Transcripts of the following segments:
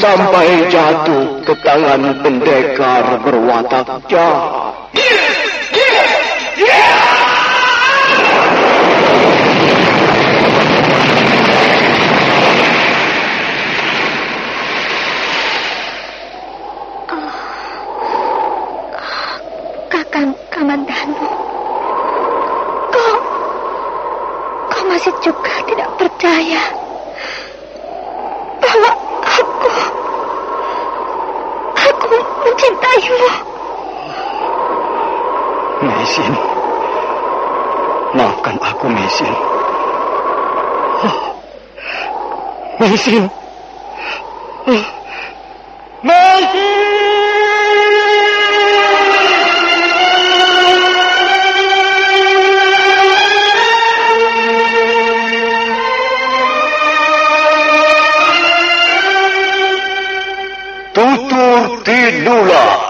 sampai jatuh ke tangan pendekar berwatak jahat. Maestro! Maestro! Tutur di Lula.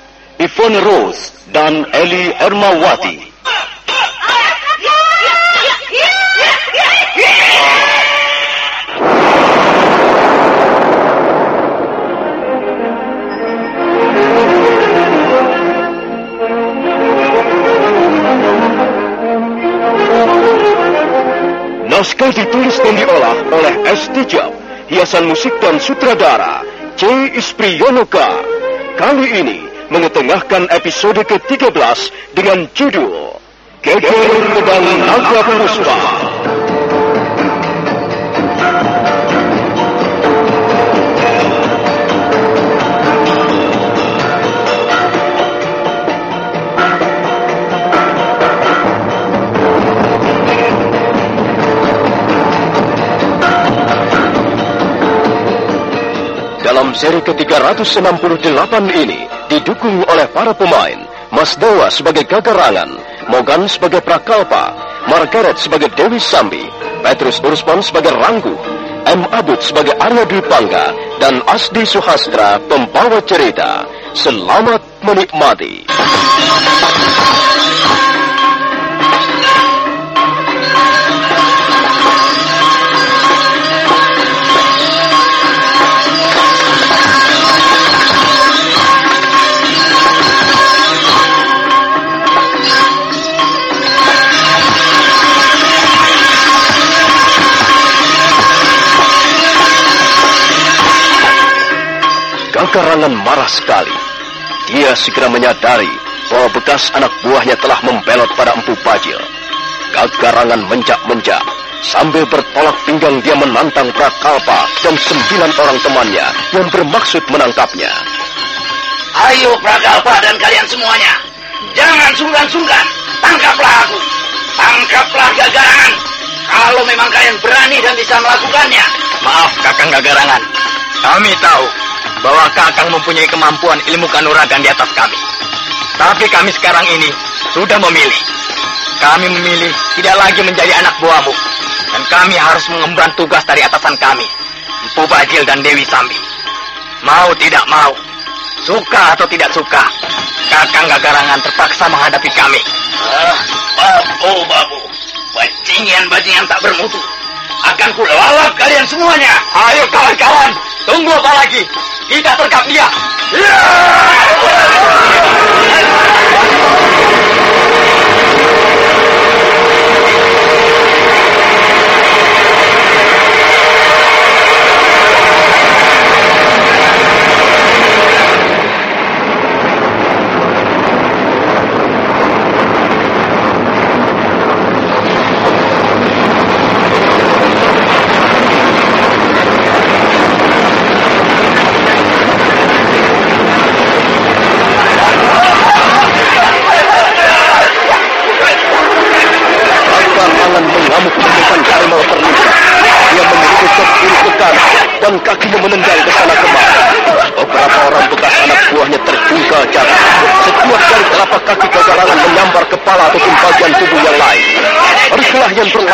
Yvonne Rose, dan Eli Ermawati. Naskah ditulis dan diolah oleh S. Tijab, hiasan musik dan sutradara C. Ispriyonoka. Kali ini mengetengahkan episode ke-13 dengan judul Geger Pedang Naga Puspa. Dalam seri ke-368 ini didukung oleh para pemain Mas Dewa sebagai Gagarangan, Mogan sebagai Prakalpa, Margaret sebagai Dewi Sambi, Petrus Urspon sebagai Ranggu, M. Abud sebagai Arya Dwi dan Asdi Suhastra pembawa cerita. Selamat menikmati. Gagarangan marah sekali. Dia segera menyadari bahwa bekas anak buahnya telah membelot pada Empu Bajil. Gagarangan menjak-menjak. Sambil bertolak pinggang dia menantang Prakalpa dan sembilan orang temannya yang bermaksud menangkapnya. Ayo Prakalpa dan kalian semuanya. Jangan sungkan-sungkan. Tangkaplah aku. Tangkaplah Gagarangan. Kalau memang kalian berani dan bisa melakukannya. Maaf Kakang Gagarangan. Kami tahu bahwa Kakang mempunyai kemampuan ilmu kanuragan di atas kami. Tapi kami sekarang ini sudah memilih. Kami memilih tidak lagi menjadi anak buahmu. Dan kami harus mengemban tugas dari atasan kami. Empu Bajil dan Dewi Sambi. Mau tidak mau. Suka atau tidak suka. Kakang Gagarangan terpaksa menghadapi kami. Ah, babu, babu. Bajingan-bajingan tak bermutu. Akan kulalap kalian semuanya. Ayo kawan-kawan. Tunggu apa lagi? Kita sergap dia. dan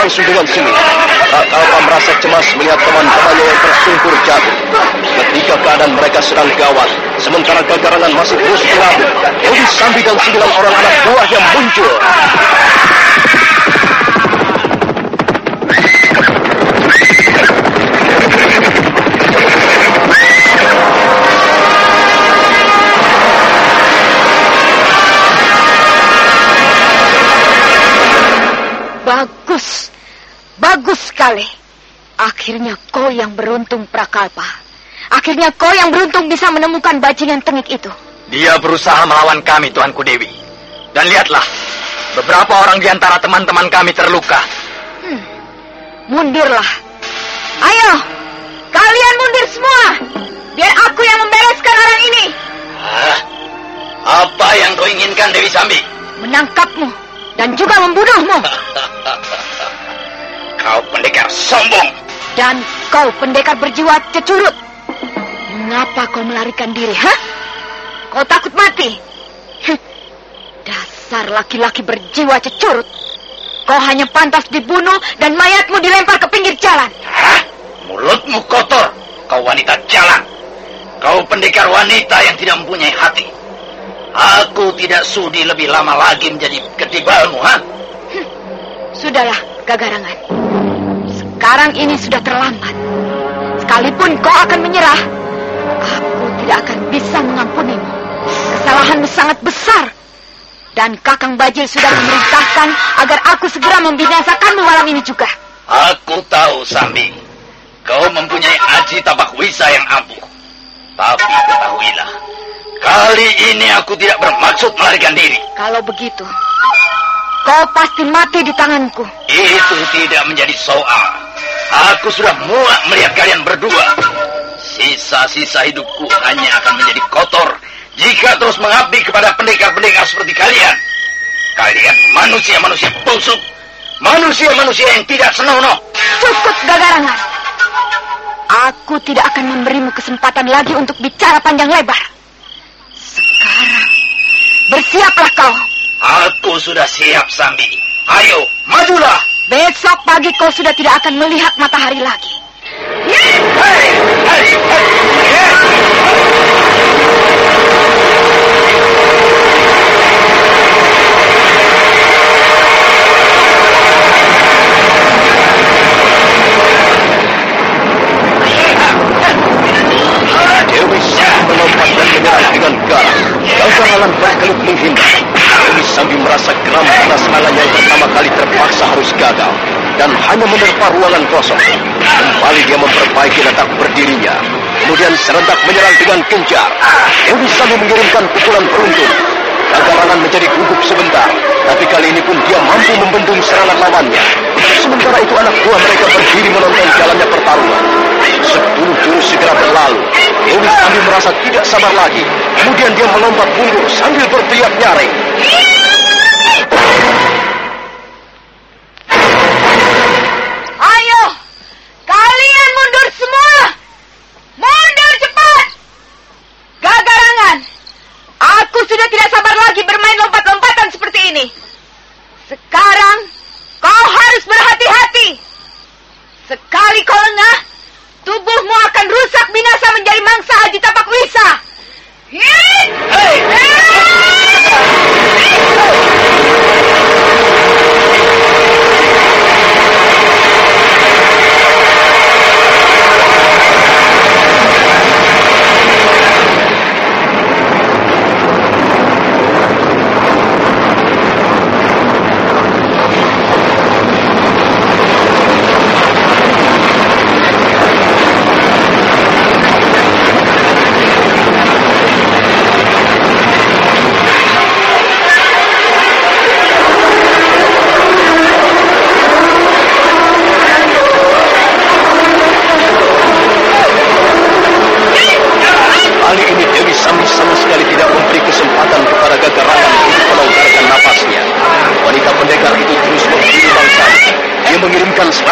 Berlangsung dengan sengit. Kalpa merasa cemas melihat teman-temannya yang tersungkur jatuh. Ketika keadaan mereka sedang gawat, sementara kegagarangan masih terus berlabuh, Dewi Sambi dan sembilan orang anak buahnya muncul. Sekali. Akhirnya kau yang beruntung Prakalpa. Akhirnya kau yang beruntung bisa menemukan bajingan tengik itu. Dia berusaha melawan kami, Tuanku Dewi. Dan lihatlah, beberapa orang di antara teman-teman kami terluka. Hmm. Mundurlah. Ayo, kalian mundur semua. Biar aku yang membereskan orang ini. Hah? Apa yang kau inginkan, Dewi Sambi? Menangkapmu dan juga membunuhmu. Kau pendekar sombong. Dan kau pendekar berjiwa cecurut. Mengapa kau melarikan diri, ha? Kau takut mati? Hm. Dasar laki-laki berjiwa cecurut. Kau hanya pantas dibunuh dan mayatmu dilempar ke pinggir jalan. Hah? Mulutmu kotor. Kau wanita jalan. Kau pendekar wanita yang tidak mempunyai hati. Aku tidak sudi lebih lama lagi menjadi ketibalmu, ha? Hm. Sudahlah, Gagarangan. Sekarang ini sudah terlambat. Sekalipun kau akan menyerah, aku tidak akan bisa mengampunimu. Kesalahanmu sangat besar. Dan Kakang Bajil sudah memerintahkan agar aku segera membinasakanmu malam ini juga. Aku tahu, Sambi. Kau mempunyai aji tapak wisa yang ampuh. Tapi ketahuilah, kali ini aku tidak bermaksud melarikan diri. Kalau begitu, kau pasti mati di tanganku. Itu tidak menjadi soal. Aku sudah muak melihat kalian berdua. Sisa-sisa hidupku hanya akan menjadi kotor jika terus mengabdi kepada pendekar-pendekar seperti kalian. Kalian manusia-manusia busuk. Manusia-manusia yang tidak senonoh. Cukup gagarangan. Aku tidak akan memberimu kesempatan lagi untuk bicara panjang lebar. Sekarang, bersiaplah kau. Aku sudah siap, Sambi. Ayo, majulah. Besok pagi kau sudah tidak akan melihat matahari lagi. Melompat dan menyerang dengan garang. Gagarangan berkelit menghindar. Dewi Sambi merasa geram karena serangannya yang pertama kali terpaksa harus gagal. Dan hanya menerpa ruangan kosong. Kembali dia memperbaiki letak berdirinya. Kemudian serentak menyerang dengan gencar. Dewi Sambi mengirimkan pukulan beruntun. Gagarangan menjadi gugup sebentar. Tapi kali ini pun dia mampu membendung serangan lawannya. Sementara itu anak buah mereka berdiri menonton jalannya pertarungan. Sepuluh jurus segera berlalu. Dewi Sambi merasa tidak sabar lagi. Kemudian dia melompat mundur sambil berteriak nyaring. Ayo, kalian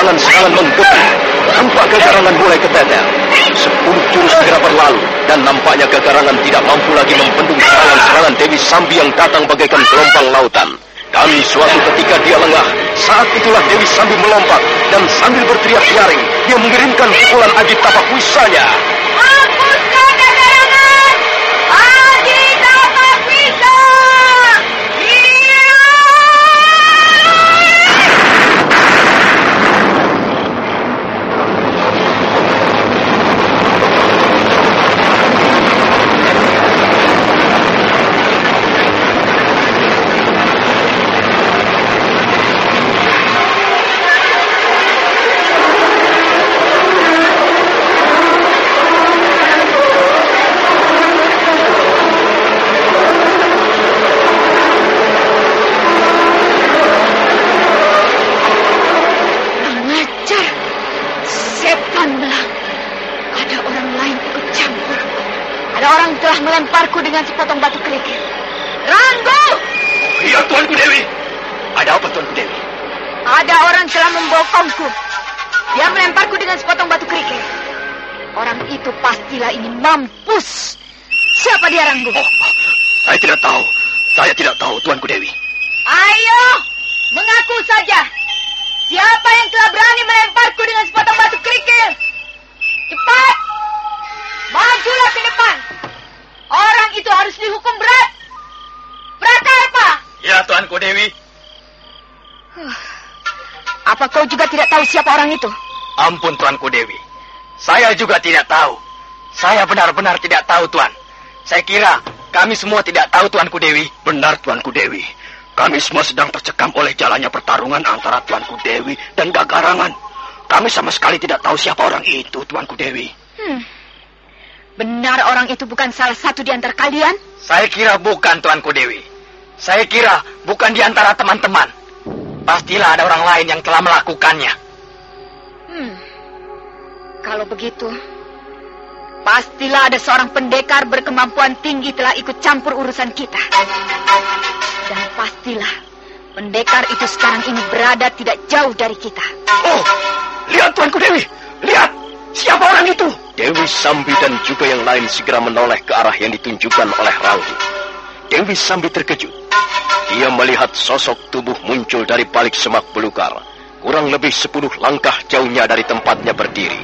Mengirimkan serangan-serangan menggebu. Tampak gagarangan mulai keteter. Sepuluh jurus segera berlalu dan nampaknya gagarangan tidak mampu lagi membendung serangan-serangan Dewi Sambi yang datang bagaikan gelombang lautan. Dan suatu ketika dia lengah, saat itulah Dewi Sambi melompat dan sambil berteriak nyaring, dia mengirimkan pukulan Tapak Wisanya. Hapuskan itu pastilah ini mampus. Siapa dia, Ranggo? Oh, saya tidak tahu. Saya tidak tahu, Tuanku Dewi. Ayo, mengaku saja. Siapa yang telah berani melemparku dengan sepotong batu kerikil? Cepat! Majulah ke depan. Orang itu harus dihukum berat. Prakarpa! Ya, Tuanku Dewi. Apa kau juga tidak tahu siapa orang itu? Ampun, Tuanku Dewi. Saya juga tidak tahu. Saya benar-benar tidak tahu, Tuan. Saya kira kami semua tidak tahu, Tuanku Dewi. Benar, Tuanku Dewi. Kami semua sedang tercekam oleh jalannya pertarungan antara Tuanku Dewi dan Gagarangan. Kami sama sekali tidak tahu siapa orang itu, Tuanku Dewi. Hmm. Benar orang itu bukan salah satu di antara kalian? Saya kira bukan, Tuanku Dewi. Saya kira bukan di antara teman-teman. Pastilah ada orang lain yang telah melakukannya. Hmm. Kalau begitu, pastilah ada seorang pendekar berkemampuan tinggi telah ikut campur urusan kita. Dan pastilah pendekar itu sekarang ini berada tidak jauh dari kita. Oh, lihat Tuanku Dewi. Lihat, siapa orang itu? Dewi Sambi dan juga yang lain segera menoleh ke arah yang ditunjukkan oleh Ranggu. Dewi Sambi terkejut. Dia melihat sosok tubuh muncul dari balik semak belukar. Kurang lebih sepuluh langkah jauhnya dari tempatnya berdiri.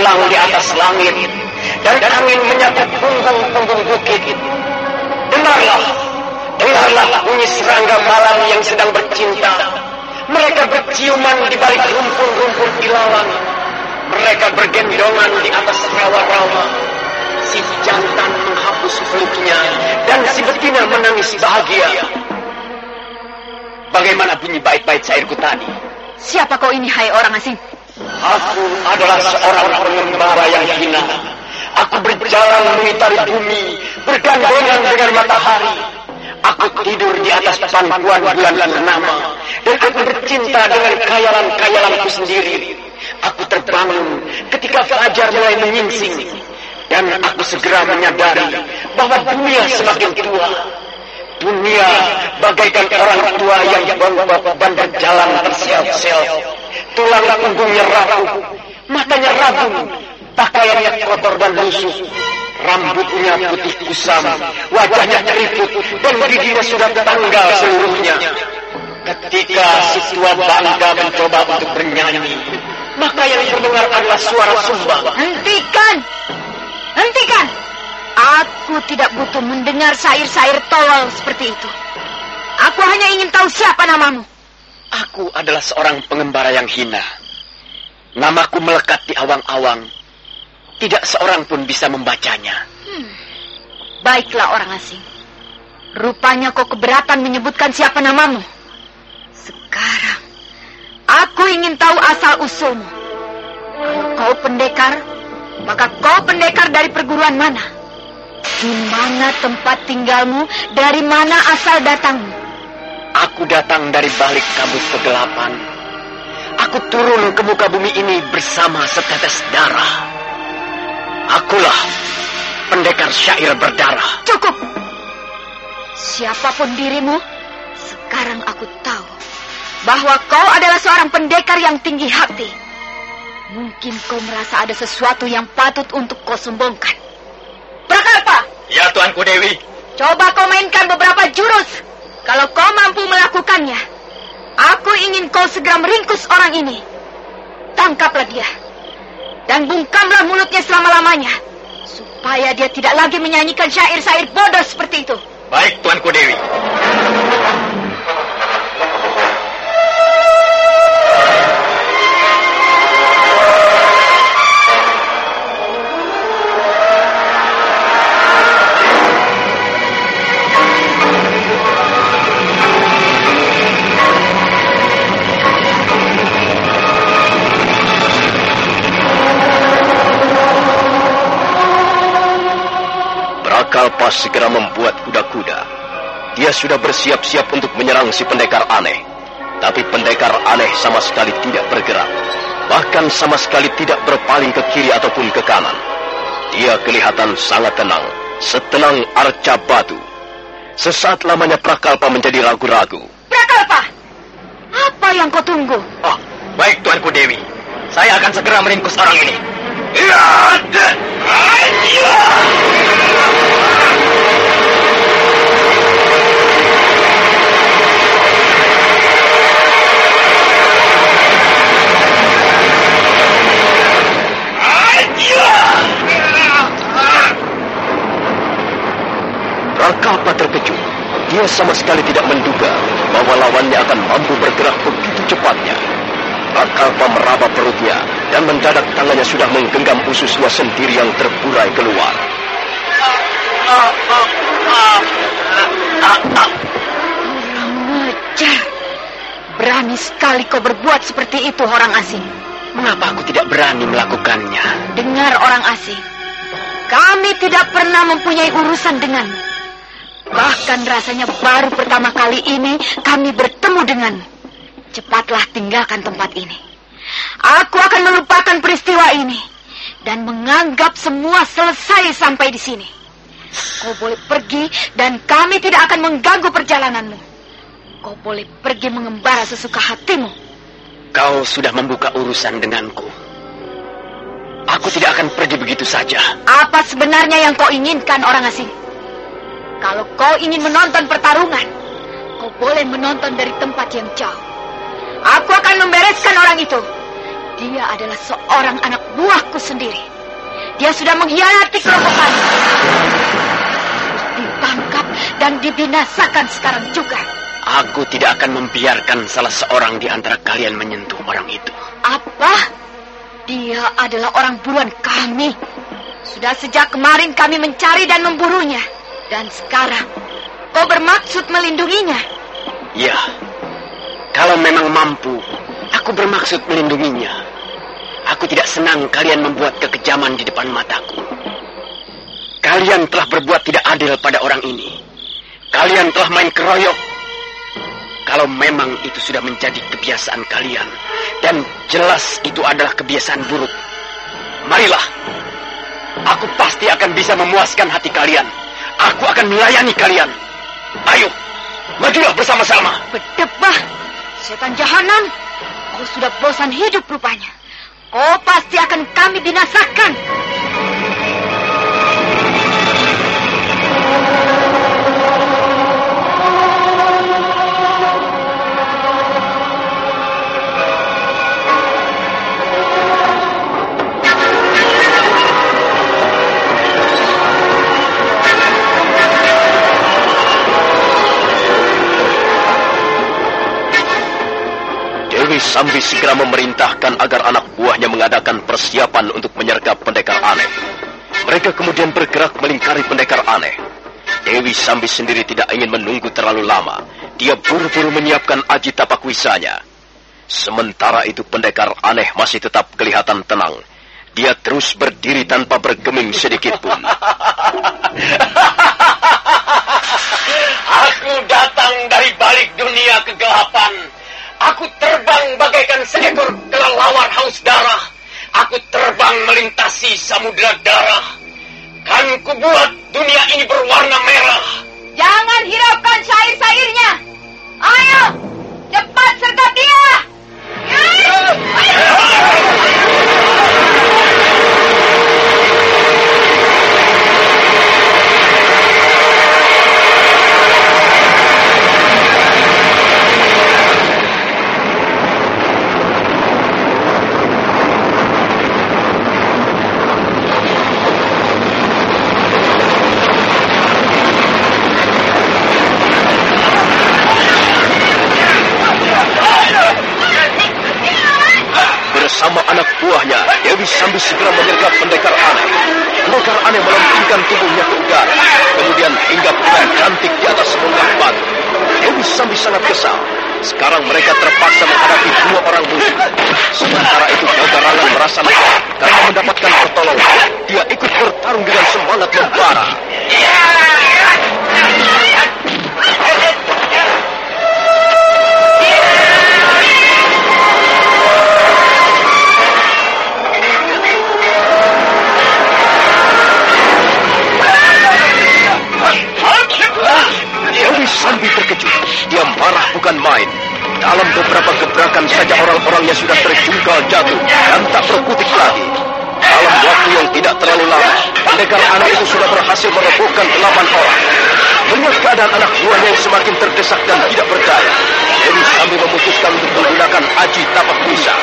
Bersinar cemerlang di atas langit. Dan angin menyapu punggung-punggung bukit. Dengarlah, dengarlah bunyi serangga malam yang sedang bercinta. Mereka berciuman di balik rumpun-rumpun ilalang. Mereka bergendongan di atas rawa-rawa. Si jantan menghapus peluknya dan si betina menangis bahagia. Bagaimana bunyi bait-bait syairku tadi? Siapa kau ini, hai orang asing? Aku adalah seorang pengembara yang hina. Aku berjalan mengitari bumi, bergandengan dengan matahari. Aku tidur di atas pangkuan bulan purnama, dan aku bercinta dengan kayalan-kayalanku sendiri. Aku terbangun ketika fajar mulai menyingsing, dan aku segera menyadari bahwa dunia semakin tua. Dunia bagaikan orang tua yang dan berjalan terseok-seok. Tulang punggungnya rapuh, matanya rabun, pakaiannya kotor dan lusuh. Rambutnya putih kusam, wajahnya keriput, dan giginya sudah tanggal seluruhnya. Ketika si tua bangga mencoba untuk bernyanyi, maka yang terdengar adalah suara sumbang. Hentikan! Hentikan! Aku tidak butuh mendengar syair-syair tolol seperti itu. Aku hanya ingin tahu siapa namamu. Aku adalah seorang pengembara yang hina. Namaku melekat di awang-awang. Tidak seorang pun bisa membacanya. Baiklah orang asing. Rupanya kau keberatan menyebutkan siapa namamu. Sekarang, aku ingin tahu asal-usulmu. Kalau kau pendekar, Maka kau pendekar dari perguruan mana? Di mana tempat tinggalmu? Dari mana asal datangmu? Aku datang dari balik kabut kegelapan. Aku turun ke muka bumi ini bersama setetes darah. Akulah pendekar syair berdarah. Cukup! Siapa pun dirimu, sekarang aku tahu bahwa kau adalah seorang pendekar yang tinggi hati. Mungkin kau merasa ada sesuatu yang patut untuk kau sombongkan. Prakarpa, Ya, Tuanku Dewi. coba kau mainkan beberapa jurus. Kalau kau mampu melakukannya, aku ingin kau segera meringkus orang ini. Tangkaplah dia. Dan bungkamlah mulutnya selama-lamanya. Supaya dia tidak lagi menyanyikan syair-syair bodoh seperti itu. Baik, Tuanku Dewi. Segera membuat kuda-kuda. Dia sudah bersiap-siap untuk menyerang si pendekar aneh. Tapi pendekar aneh sama sekali tidak bergerak. Bahkan sama sekali tidak berpaling ke kiri ataupun ke kanan. Dia kelihatan sangat tenang. Setenang arca batu. Sesaat lamanya Prakalpa menjadi ragu-ragu. Prakalpa, apa yang kau tunggu? Oh, baik Tuanku Dewi. Saya akan segera meringkus orang ini. Ya, Prakalpa terkejut. Dia sama sekali tidak menduga bahwa lawannya akan mampu bergerak begitu cepatnya. Prakalpa meraba perutnya dan mendadak tangannya sudah menggenggam ususnya sendiri yang terburai keluar. Berani sekali kau berbuat seperti itu orang asing. Mengapa aku tidak berani melakukannya? Dengar orang asing. Kami tidak pernah mempunyai urusan denganmu. Bahkan rasanya baru pertama kali ini kami bertemu denganmu. Cepatlah tinggalkan tempat ini. Aku akan melupakan peristiwa ini dan menganggap semua selesai sampai di sini. Kau boleh pergi dan kami tidak akan mengganggu perjalananmu. Kau boleh pergi mengembara sesuka hatimu. Kau sudah membuka urusan denganku. Aku tidak akan pergi begitu saja. Apa sebenarnya yang kau inginkan orang asing? Kalau kau ingin menonton pertarungan, kau boleh menonton dari tempat yang jauh. Aku akan membereskan orang itu. Dia adalah seorang anak buahku sendiri. Dia sudah mengkhianati kelompok kami. Harus ditangkap dan dibinasakan sekarang juga. Aku tidak akan membiarkan salah seorang di antara kalian menyentuh orang itu. Apa? Dia adalah orang buruan kami. Sudah sejak kemarin kami mencari dan memburunya. Dan sekarang kau bermaksud melindunginya. Ya, kalau memang mampu, aku bermaksud melindunginya. Aku tidak senang kalian membuat kekejaman di depan mataku. Kalian telah berbuat tidak adil pada orang ini. Kalian telah main keroyok. Kalau memang itu sudah menjadi kebiasaan kalian, dan jelas itu adalah kebiasaan buruk, marilah. Aku pasti akan bisa memuaskan hati kalian. Aku akan melayani kalian. Ayo, majulah bersama-sama. Berdebah, setan jahanam. Kau sudah bosan hidup rupanya. Kau pasti akan kami binasakan. Sambi segera memerintahkan agar anak buahnya mengadakan persiapan untuk menyergap pendekar aneh. Mereka kemudian bergerak melingkari pendekar aneh. Dewi Sambi sendiri tidak ingin menunggu terlalu lama. Dia buru-buru menyiapkan aji tapak wisanya. Sementara itu pendekar aneh masih tetap kelihatan tenang. dia terus berdiri tanpa bergeming sedikit pun. Aku datang dari balik dunia kegelapan. Aku terbang bagaikan seekor kelelawar haus darah. Aku terbang melintasi samudera darah. Kan kubuat dunia ini berwarna merah. Jangan hiraukan syair-syairnya. Ayo, cepat sergap dia. Anak buahnya, Dewi Sambi segera menyergap pendekar aneh. Pendekar aneh melempingkan tubuhnya ke udara, kemudian hinggap dengan cantik di atas bongkah batu. Dewi Sambi sangat kesal. Sekarang mereka terpaksa menghadapi dua orang musuh. Sementara itu Gagarangan merasa lega karena mendapatkan pertolongan. Dia ikut bertarung dengan semangat membara. Sambi terkejut. Dia marah bukan main. Dalam beberapa gebrakan saja orang-orangnya sudah terjungkal jatuh dan tak berkutik lagi. Dalam waktu yang tidak terlalu lama, pendekar anak itu sudah berhasil merobohkan delapan orang. Melihat keadaan anak buahnya yang semakin terdesak dan tidak berdaya, Dewi Sambi memutuskan untuk menggunakan aji tapak bisa.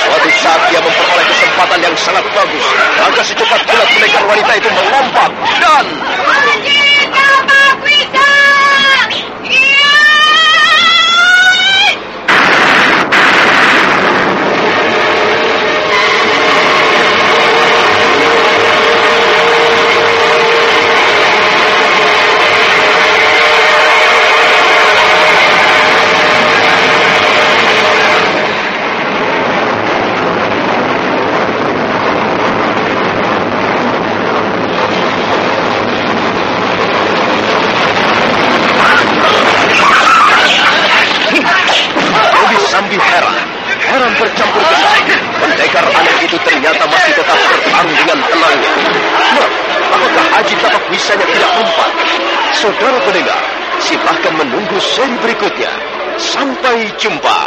Suatu saat dia memperoleh kesempatan yang sangat bagus, maka secepat kilat pendekar wanita itu melompat dan Aji tapak bisa. Iya. Dewi Sambi heran. Heran bercampur kesal. Pendekar aneh itu ternyata masih tetap bertarung dengan tenangnya. Nah, apakah Aji tapak bisanya tidak mempan? Saudara pendengar, silahkan menunggu seri berikutnya. Sampai jumpa.